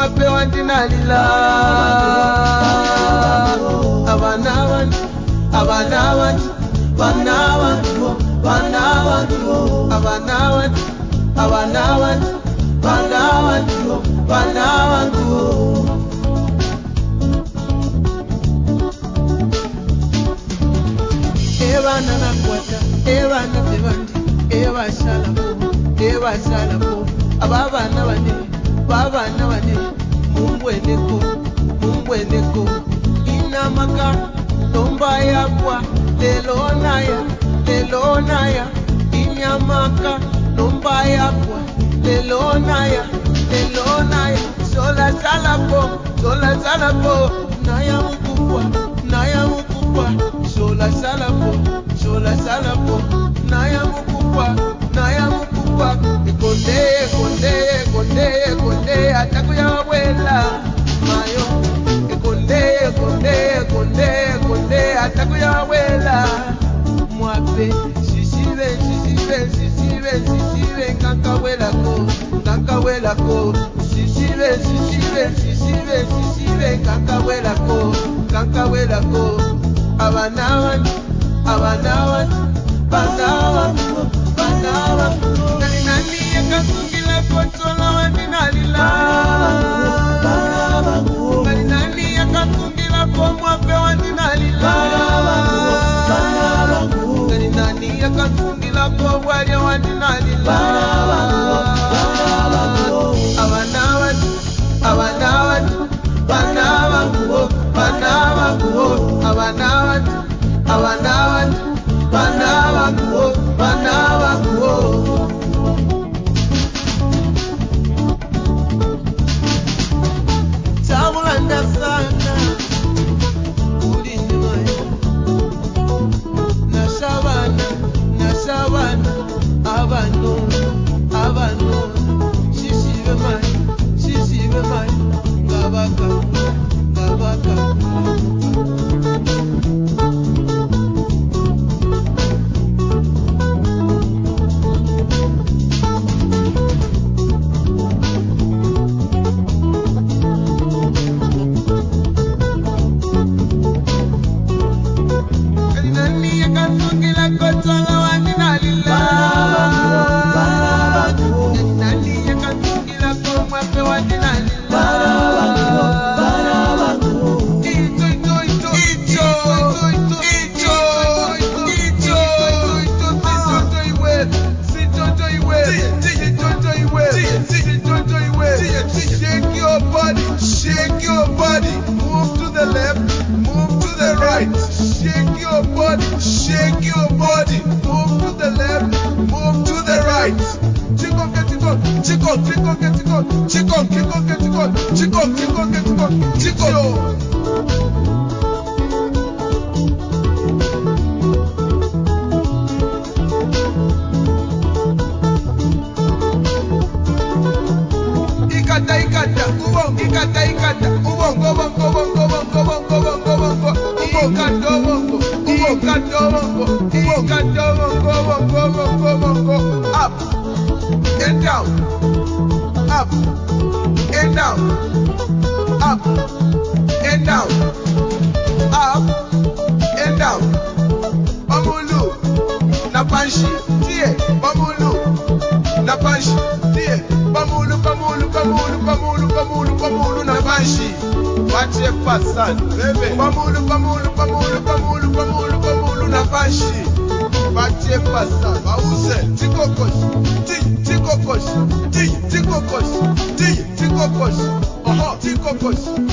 mwapewa ndinalila abana abantu abana abantu bana abantu bana abantu abana abantu abana abantu bana abantu bana abantu ebana eh, nakwata ebana eh, ebasalapo eh, ebasalapo ababana bane babana bane mumbweneko mumbweneko inamaka lomba yakwa lelo naya sisibe sisibe abana abana Esta es mi la shake your body, move to the left, move to the right. Chico, get chico, chico, chico, get chico, chico, chico, get chico, chico, down up. And down. Up. And down. Bamulu na panshi tie. Bamulu na panshi tie. Bamulu bamulu bamulu bamulu bamulu bamulu na panshi wache pasan bebe bamulu bamulu bamulu bamulu bamulu bamulu na panshi wache pasan bause tikokos. Ti tikokos. Ti push.